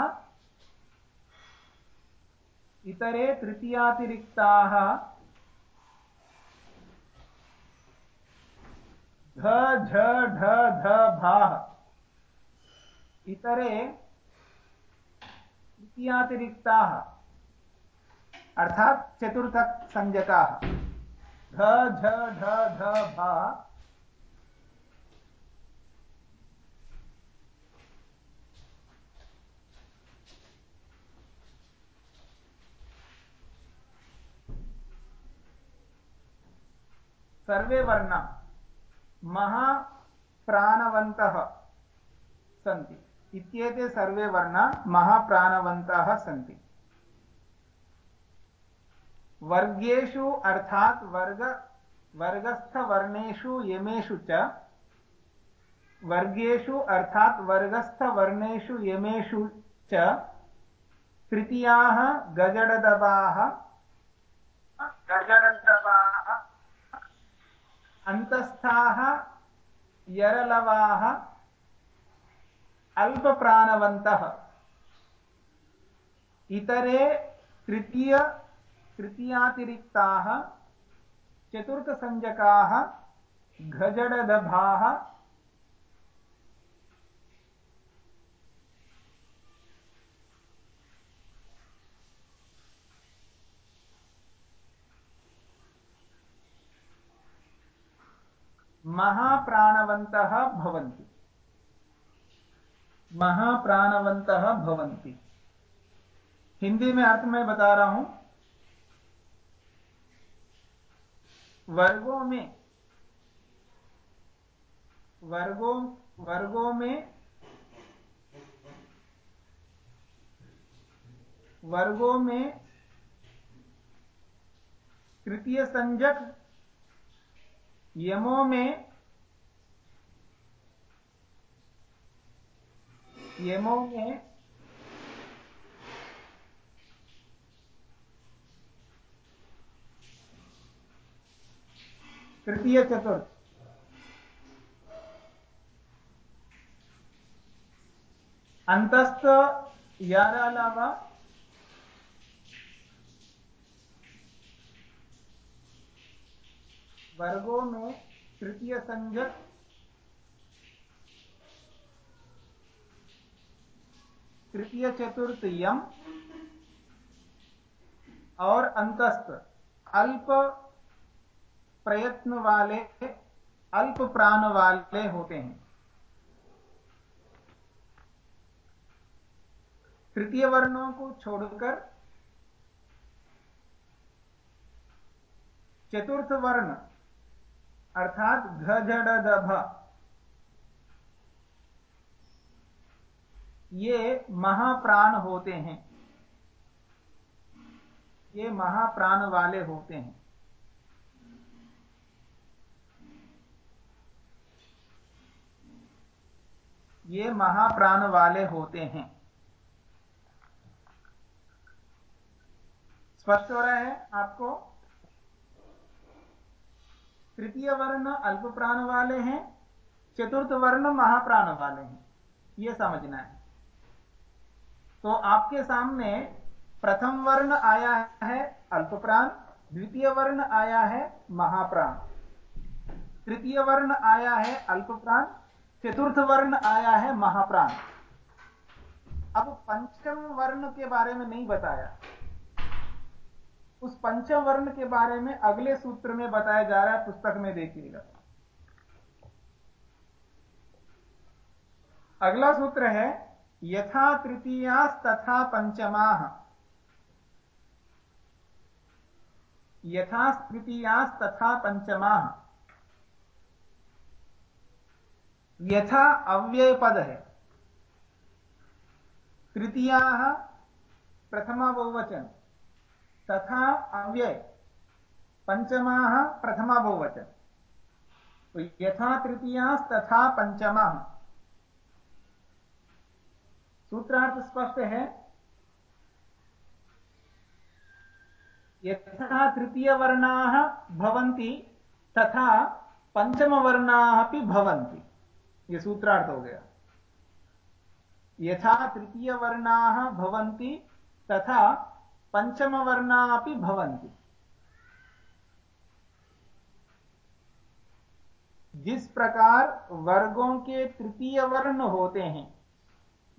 S1: इतरे तृतीयातिरिक्ताः। ध, झ, ढ, ध, भाः। इतरे तृतीयातिरिक्ताः। अर्थात् चतुर्थसंज्ञकाः। ध, झ, ढ, ध, भा। सर्वे वर्ण। महाप्राणवन्तः सन्ति। इत्येते सर्वे वर्णा महाप्राणवन्तः सन्ति। वर्गेषु अर्थात् वर्ग, वर्गस्थवर्णेषु यमेषु च, वर्गेषु अर्थात् वर्गस्थवर्णेषु यमेषु च, तृतीयाः गजडदबाः। गजडदबाः अन्तस्थाः यरलवाः अल्पप्राणवन्तः। इतरे तृतीय तृतीयातिरिक्ताः चतुर्थसंज्ञकाः घजडदभाः महाप्राणवन्तः भवन्ति। महाप्राणवन्तः भवन्ति। हिंदी में अर्थ मैं बता रहा हूँ। वर्गों में, वर्गों वर्गों में वर्गों में, तृतीय संजक यमों में यमों में तृतीय चतुर्थ। अंतस्थ यार अलावा वर्गों में तृतीय संजक तृतीय चतुर्थ यम और अंतस्थ। अल्प प्रयत्न वाले, अल्प प्राण वाले होते हैं। तृतीय वर्णों को छोड़कर चतुर्थ वर्ण अर्थात घ ये महाप्राण होते हैं। ये महाप्राण वाले होते हैं। ये महाप्राण वाले होते हैं। स्पष्ट हो रहा है आपको? तृतीय वर्ण अल्प प्राण वाले हैं, चतुर्थ वर्ण महाप्राण वाले हैं। यह समझना है। तो आपके सामने प्रथम वर्ण आया है अल्प प्राण, द्वितीय वर्ण आया है महाप्राण। तृतीय वर्ण आया है अल्प प्राण, चतुर्थ वर्ण आया है महाप्राण। अब पंचम वर्ण के बारे में नहीं बताया। उस पंचम वर्ण के बारे में अगले सूत्र में बताया जा रहा है, पुस्तक में देखिएगा। अगला सूत्र है, यथा तृतीयास तथा पंचमा। यथा तृतीयास तथा पंचमा। यथा अव्यय पद है। तृतीया प्रथमा बहुवचन। तथा अव्यय। पंचमा प्रथमा बहुवचन। तो यथा तृतीया तथा पंचमा। सूत्रार्थ स्पष्ट है? यथा तृतीय वर्णा भवन्ति तथा पंचम वर्णा भवन्ति। ये सूत्रार्थ हो गया। यथा तृतीय वर्णा भवन्ति तथा पंचम अपि भवन्ति। जिस प्रकार वर्गों के तृतीय वर्ण होते हैं,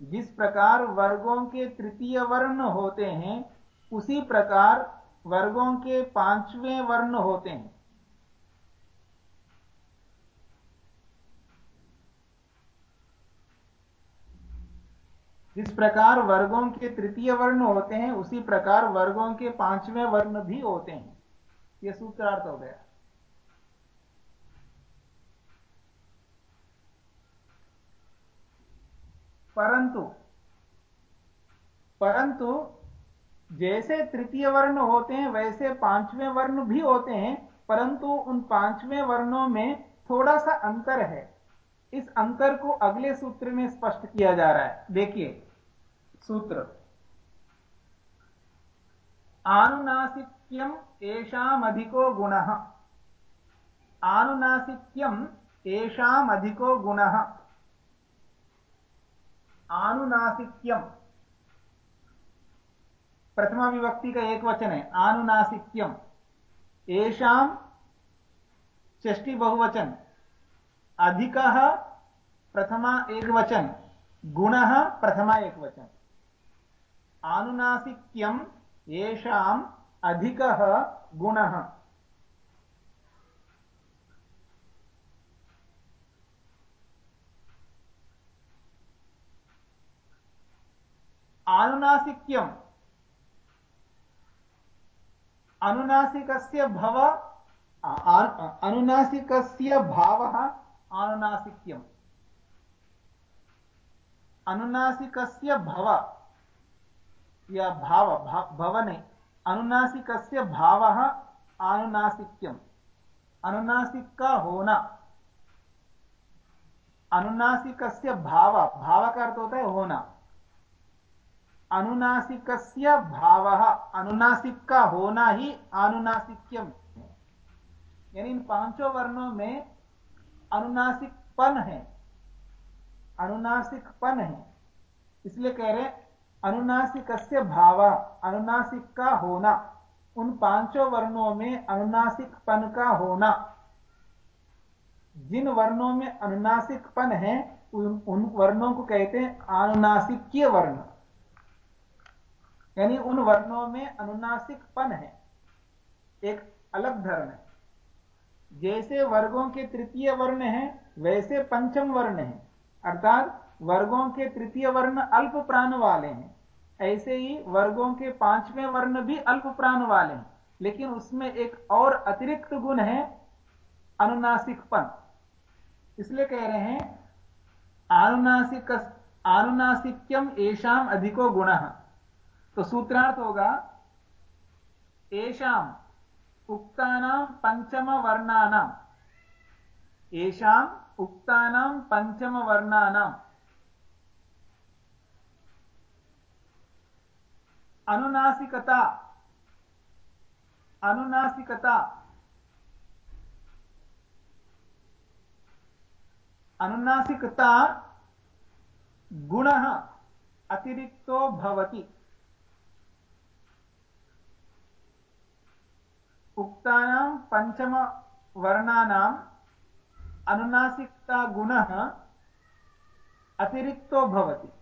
S1: जिस प्रकार वर्गों के तृतीय वर्ण होते हैं, उसी प्रकार वर्गों के पाँचवें वर्ण होते हैं। जिस प्रकार वर्गों के तृतीय वर्ण होते हैं, उसी प्रकार वर्गों के पाँचवें वर्ण भी होते हैं। यह सूत्रार्थ हो गया। परंतु परंतु जैसे तृतीय वर्ण होते हैं, वैसे पाँचवें वर्ण भी होते हैं, परंतु उन पाँचवें वर्णों में थोड़ा सा अंतर है। इस अंतर को अगले सूत्र में स्पष्ट किया जा रहा है। देखिए सूत्र। आनुनासिक्यम एषामधिको गुणः। आनुनासिक्यम एषामधिको गुणः। आनुनासिक्यम। प्रथमा विभक्ति का एक वचन है आनुनासिक्यम। एशाम षष्टि बहुवचन अधिक प्रथमा एक वचन गुण प्रथमा एक वचन आनुनासिक्यम येषाम अधिक गुण। आनुनासिक्यम। अनुनासिकस्य भव अनुनासिकस्य भावः आनुनासिक्यम्। अनुनासिकस्य भव या भाव भव नहीं अनुनासिकस्य भावः आनुनासिक्यम्। अनुनासिक का होना। अनुनासिकस्य भाव भाव का अर्थ होता है होना। अनुनासिक भाव, अनुनासिक का होना ही आनुनासिक्यम। है यानी इन पाँचों वर्णों में अनुनासिकपन है। अनुनासिकपन है। इसलिए कह रहे अनुनासिक भाव अनुनासिक का होना। उन पाँचों वर्णों में अनुनासिकपन का होना। जिन वर्णों में अनुनासिकपन है उन, उन वर्णों को कहते हैं आनुनासिक्य वर्ण। यानी उन वर्णों में अनुनासिकपन है। एक अलग धर्म है। जैसे वर्गों के तृतीय वर्ण है वैसे पंचम वर्ण है। अर्थात वर्गों के तृतीय वर्ण अल्प प्राण वाले हैं। ऐसे ही वर्गों के पाँचवें वर्ण भी अल्प प्राण वाले हैं। लेकिन उसमें एक और अतिरिक्त गुण है, अनुनासिकपन। इसलिए कह रहे हैं, आनुनासिक, आनुनासिक्यम एशाम अधिको गुण। तो सूत्रार्थ होगा एशाम उक्तानां एशाम उक्तानां पंचम अनुनासिकता। अनुनासिकता। अनुनासिकता गुणः अतिरिक्तो भवति। उक्तानां पञ्चमवर्णानाम् अनुनासिकता गुणः अतिरिक्तो भवति।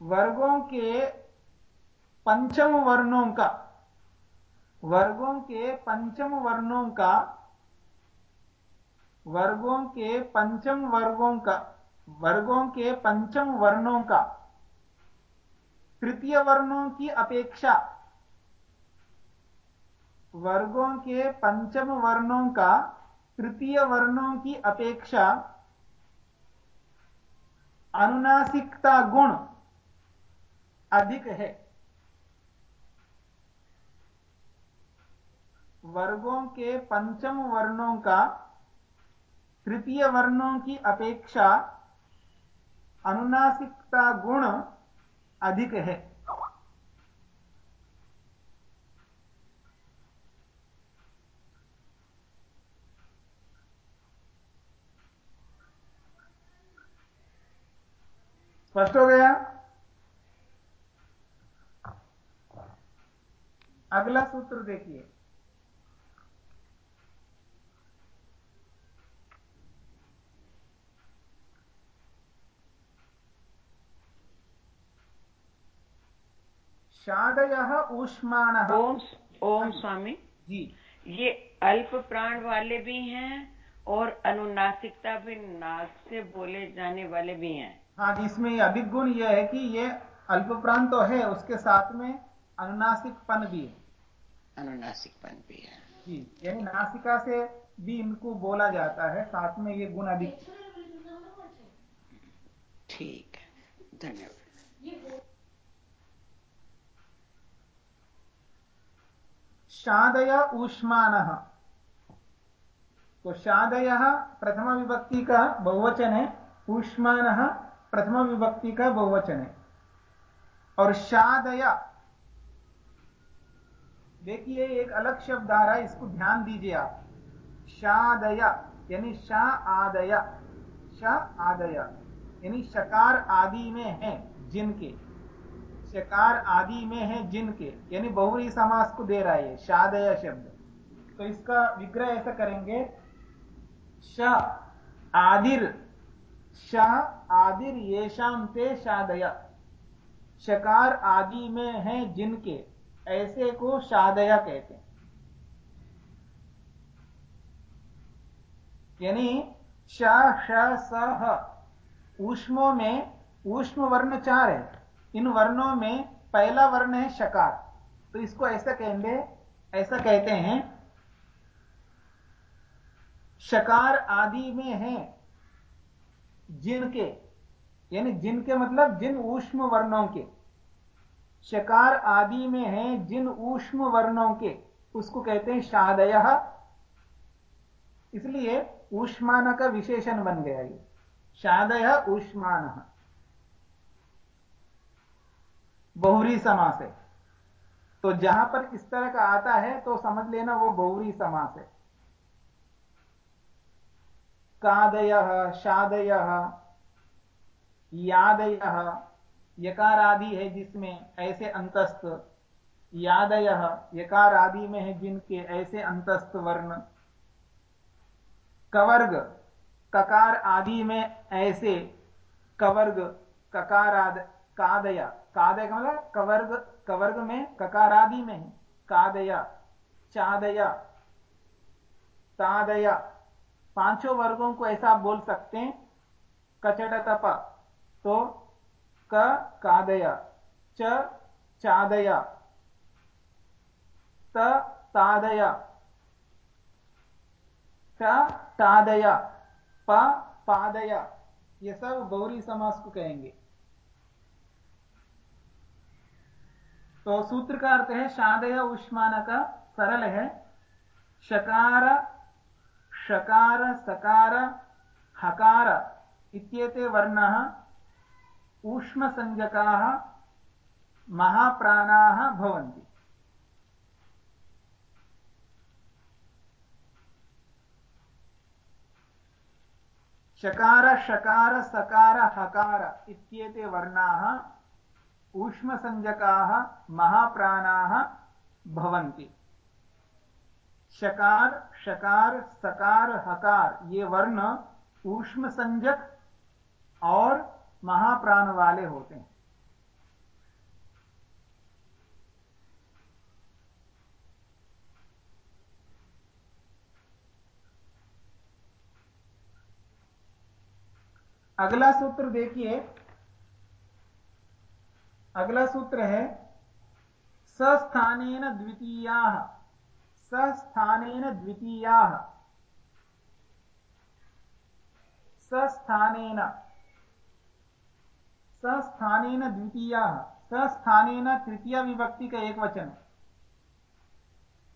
S1: वर्गों के पंचम वर्णों का, वर्गों के पंचम वर्णों का, वर्गों के पंचम वर्गों का, वर्गों के पंचम वर्णों का, तृतीय वर्णों की अपेक्षा, वर्गों के पंचम वर्णों का, तृतीय वर्णों की अपेक्षा, अनुनासिकता गुण अधिक है। वर्गों के पंचम वर्णों का तृतीय वर्णों की अपेक्षा अनुनासिकता गुण अधिक है। स्पष्ट हो गया? अगला सूत्र देखिए। शादय ऊष्माण।
S2: ओम ओम स्वामी।
S1: जी।
S2: ये अल्प प्राण वाले भी हैं और अनुनासिकता भी नाक से बोले जाने वाले भी हैं।
S1: हाँ इसमें अधिक गुण यह है कि ये अल्प प्राण तो है उसके साथ में अनुनासिकपन भी है।
S3: अनुनासिकपन भी है।
S1: जी यानी नासिका से भी इनको बोला जाता है साथ में ये गुण अधिक।
S3: ठीक है धन्यवाद।
S1: शादय ऊष्मान तो शादय प्रथम विभक्ति का बहुवचन है ऊष्मान प्रथम विभक्ति का बहुवचन है। और शादय देखिए, एक अलग शब्द आ रहा है, इसको ध्यान दीजिए आप। शादय, यानी शा आदया, श आदया, यानी शकार आदि में है जिनके। शकार आदि में है जिनके, यानी बहुरी समास को दे रहा है शादया शब्द। तो इसका विग्रह ऐसा करेंगे, श आदिर श आदिर ये शाम ते शादया। शकार आदि में है जिनके। ऐसे को शादया कहते हैं। यानी श श ऊष्मों में ऊष्म वर्ण चार है। इन वर्णों में पहला वर्ण है शकार। तो इसको ऐसा कहेंगे, ऐसा कहते हैं, शकार आदि में है जिनके। यानी जिनके मतलब जिन ऊष्म वर्णों के। शकार आदि में है जिन ऊष्म वर्णों के, उसको कहते हैं शादय। इसलिए ऊष्मान का विशेषण बन गया ये। शादय ऊष्मान। बहुरी समास है। तो जहाँ पर इस तरह का आता है तो समझ लेना वो बहुरी समास है। कादय, शादय, यादय यकार आदि है जिसमें ऐसे अंतस्थ, यादय यकार आदि में है जिनके ऐसे अंतस्थ वर्ण। कवर्ग, ककार आदि में ऐसे, कवर्ग ककार आदि कादया। कादय का मतलब कवर्ग कवर्ग में ककार आदि में है। कादया, चादया, तादया। पाँचों वर्गों को ऐसा बोल सकते हैं। कचट तप तो क कादया, च चादया, त तादया। ट तादया, प पादया। ये सब गौरी समास को कहेंगे। तो सूत्र का अर्थ है शादय उष्मान का सरल है। शकार शकार, सकार, हकार इत्येते वर्णाः। ऊष्मसंज्ञकाः महाप्राणाः भवन्ति। शकार शकार सकार हकार इत्येते वर्णाः ऊष्मसंज्ञकाः महाप्राणाः भवन्ति। शकार शकार, सकार, हकार, ये वर्ण ऊष्म और महाप्राण वाले होते हैं। अगला सूत्र देखिए। अगला सूत्र है, सस्थानेन द्वितीया। सस्थानेन द्वितीया। सस्थानेन। सस्थानेन द्वितीया। सस्थानेन तृतीय विभक्ति का एक वचन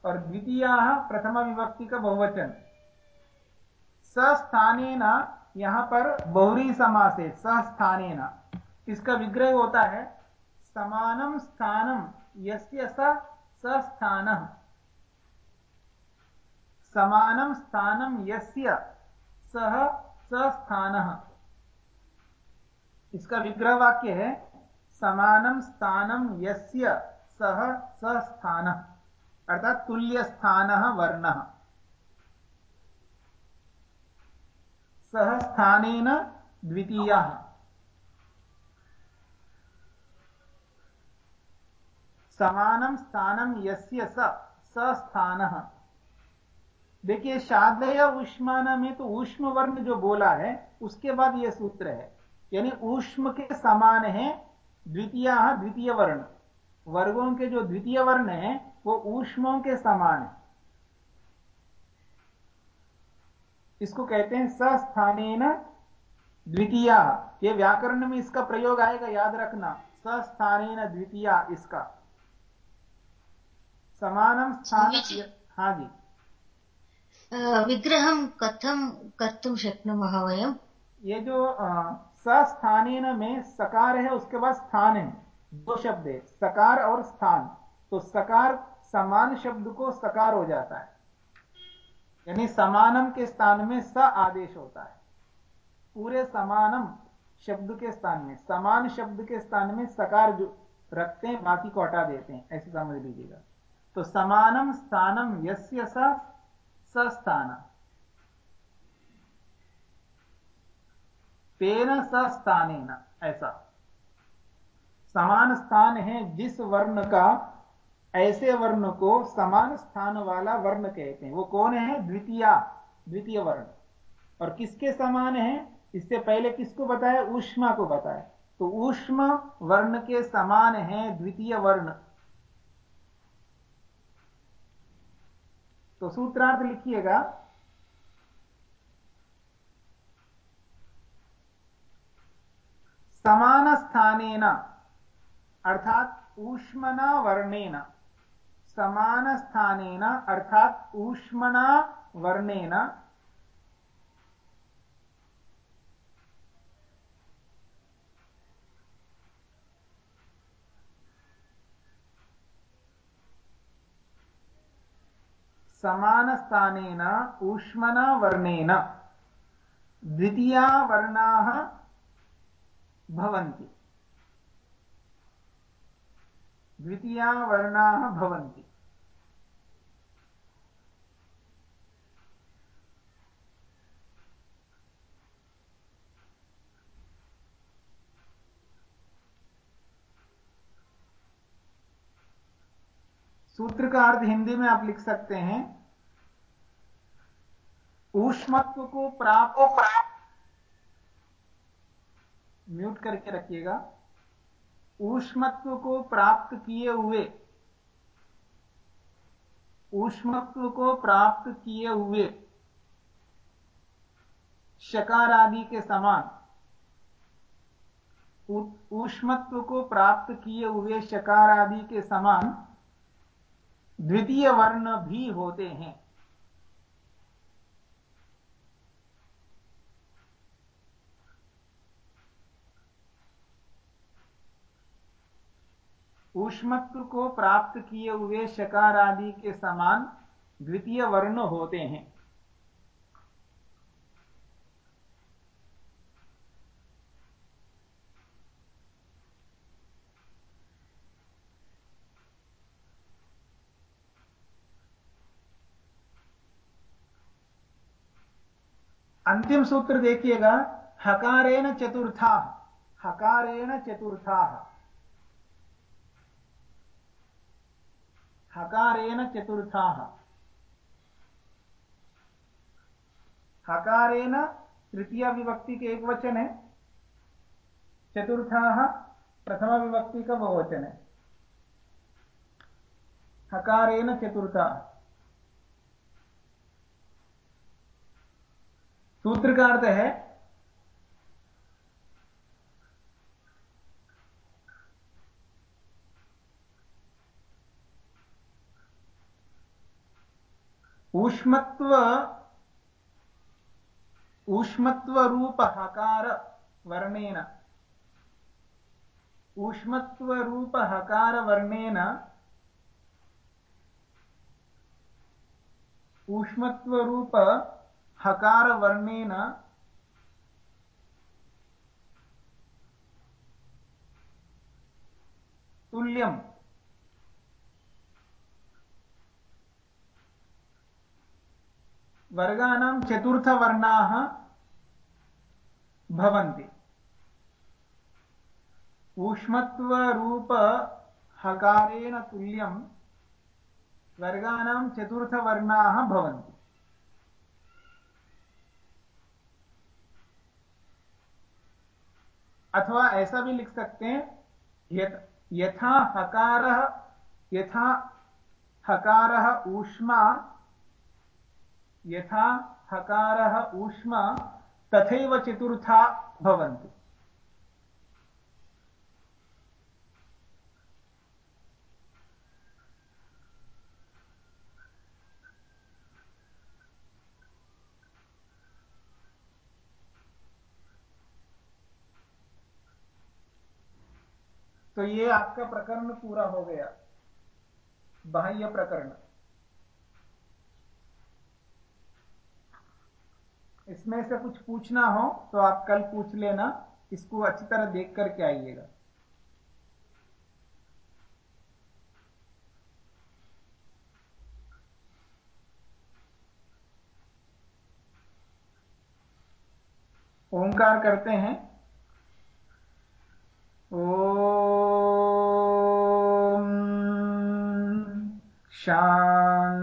S1: और द्वितीया प्रथम विभक्ति का बहुवचन। सस्थानेन यहाँ पर बहुरी समास है, सस्थानेन। इसका विग्रह होता है समानम स्थानम यस्य स समानम स्थानम यस्य सह स्थान इसका विग्रह वाक्य है समानम स्थानम यस्य सह स्थान अर्थात तुल्य स्थान वर्ण। सह स्थान द्वितीय। समानम स्थानम यस्य स देखिए, शादय उष्मान में तो ऊष्म वर्ण जो बोला है, उसके बाद यह सूत्र है। यानी ऊष्म के समान है द्वितीय द्वितीय वर्ण वर्गों के जो द्वितीय वर्ण है वो ऊष्मों के समान है। इसको कहते हैं सस्थान द्वितीय। ये व्याकरण में इसका प्रयोग आएगा याद रखना। सस्थान द्वितीय इसका। समानम स्थान हाँ जी।
S5: विग्रहं कथं कर्तुं शक्नुमः वयं
S1: ये जो सस्थान में सकार है, उसके बाद स्थान है। दो शब्द है, सकार और स्थान। तो सकार समान शब्द को सकार हो जाता है। यानी समानम के स्थान में स आदेश होता है। पूरे समानम शब्द के स्थान में, समान शब्द के स्थान में सकार जो रखते हैं, बाकी को हटा देते हैं। ऐसे समझ लीजिएगा। तो समानम स्थानम यस्य सस्थान तेन सस्थान ऐसा। समान स्थान है जिस वर्ण का, ऐसे वर्ण को समान स्थान वाला वर्ण कहते हैं। वो कौन है? द्वितीय द्वितीय वर्ण। और किसके समान है? इससे पहले किसको बताया? ऊष्मा को बताया। तो ऊष्म वर्ण के समान है, द्वितीय वर्ण। तो सूत्रार्थ लिखिएगा। समान स्थानेन अर्थात ऊष्मना वर्णेन समान स्थानेन अर्थात ऊष्मना वर्णेन समानस्थानेन ऊष्मना वर्णेन द्वितीया वर्णाः भवन्ति। द्वितीया वर्णाः भवन्ति। सूत्र का अर्थ हिंदी में आप लिख सकते हैं। ऊष्मत्व को प्राप्त प्राप्त म्यूट करके रखिएगा। ऊष्मत्व को प्राप्त किए हुए, ऊष्मत्व को प्राप्त किए हुए शकार आदि के समान ऊष्मत्व को प्राप्त किए हुए शकार आदि के समान, द्वितीय वर्ण भी होते हैं। ऊष्मत्व को प्राप्त किए हुए शकार आदि के समान द्वितीय वर्ण होते हैं। अंतिम सूत्र देखिएगा, हकारेण चतुर्था हकारेण चतुर्था। हकारेण चतुर्था। हकारेण तृतीय विभक्ति के एक वचन है। चतुर्था प्रथम विभक्ति का बहुवचन है। हकारेण चतुर्था। सूत्र का अर्थ है ऊष्मत्व ऊष्मत्व रूप हकार वर्णेन। ऊष्मत्व रूप हकार वर्णेन ऊष्मत्व रूप हकार वर्णेन तुल्यम। वर्गाणां चतुर्थवर्णाः भवन्ति। ऊष्मत्वरूप हकारेण तुल्यं वर्गाणां चतुर्थवर्णाः भवन्ति। अथवा ऐसा भी लिख सकते हैं यथा हकारः यथा हकारः ऊष्मा यथा हकारः ऊष्मा तथैव चतुर्था भवन्ति। तो ये आपका प्रकरण पूरा हो गया। बाह्य प्रकरण। इसमें से कुछ पूछना हो तो आप कल पूछ लेना, इसको अच्छी तरह देख करके आइएगा। ओंकार करते हैं। ओ